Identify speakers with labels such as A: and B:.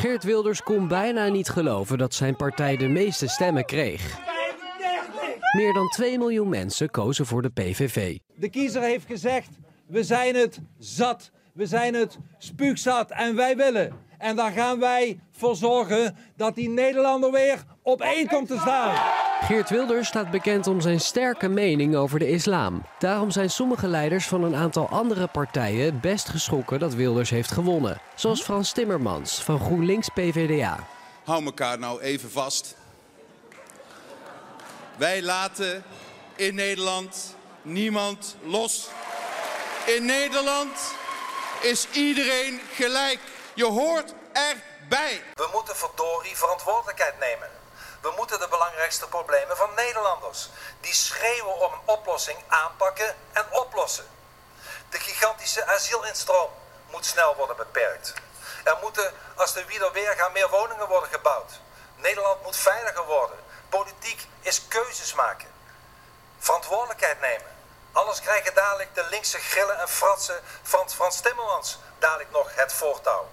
A: Geert Wilders kon bijna niet geloven dat zijn partij de meeste stemmen kreeg. Meer dan 2 miljoen mensen kozen voor de PVV.
B: De kiezer heeft gezegd: we zijn het zat, we zijn het spuugzat en wij willen. En daar gaan wij voor zorgen dat die Nederlander weer op één komt te staan.
A: Geert Wilders staat bekend om zijn sterke mening over de islam. Daarom zijn sommige leiders van een aantal andere partijen best geschrokken dat Wilders heeft gewonnen. Zoals Frans Timmermans van GroenLinks PVDA.
C: Hou elkaar nou even vast. Wij laten in Nederland niemand los. In Nederland is iedereen gelijk. Je hoort erbij.
D: We moeten verdorie verantwoordelijkheid nemen. We moeten de belangrijkste problemen van Nederlanders, die schreeuwen om een oplossing, aanpakken en oplossen. De gigantische asielinstroom moet snel worden beperkt. Er moeten, als de wieder weer gaan, meer woningen worden gebouwd. Nederland moet veiliger worden. Politiek is keuzes maken. Verantwoordelijkheid nemen. Anders krijgen dadelijk de linkse grillen en fratsen van Frans Timmermans dadelijk nog het voortouw.